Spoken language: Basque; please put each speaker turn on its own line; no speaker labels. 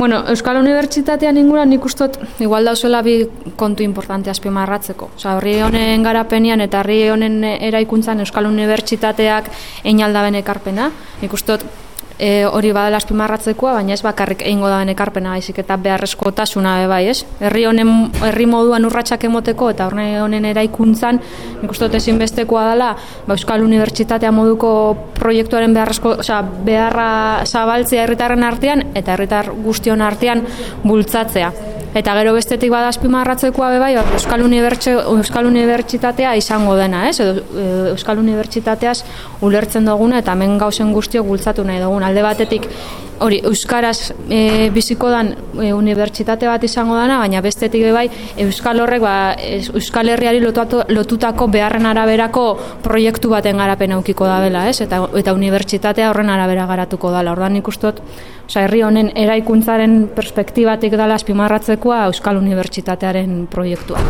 Bueno, Euskal Unibertsitatean inguruan nik ustot igual dauzela bi kontu importante azpimarratzeko. Osa, horri honen garapenean eta horri honen eraikuntzan Euskal Unibertsitateak einaldaben ekarpena. Nik ustot e, hori badala azpimarratzekoa, baina ez bakarrik egingo da ekarpena baizik eta beharrezkotasuna be bai, ez? Herri honen herri moduan urratsak emoteko eta horne honen eraikuntzan, nik uste dut ezinbestekoa dela, ba, Euskal Unibertsitatea moduko proiektuaren beharrezko, osea, beharra zabaltzea herritarren artean eta herritar guztion artean bultzatzea. Eta gero bestetik bada azpimarratzekoa be bai, Euskal Euskal Unibertsitatea izango dena, ez? Edo e, Euskal Unibertsitateaz ulertzen duguna eta hemen gauzen guztiok bultzatu nahi dugun. Alde batetik hori euskaraz e, biziko dan e, unibertsitate bat izango dana, baina bestetik be bai Euskal Horrek ba, Euskal Herriari lotutako, lotutako beharren araberako proiektu baten garapen aukiko da bela, ez? Eta eta unibertsitatea horren arabera garatuko dela. Ordan ikustot Osa, herri honen eraikuntzaren perspektibatik dala azpimarratzekoa Euskal Unibertsitatearen proiektua.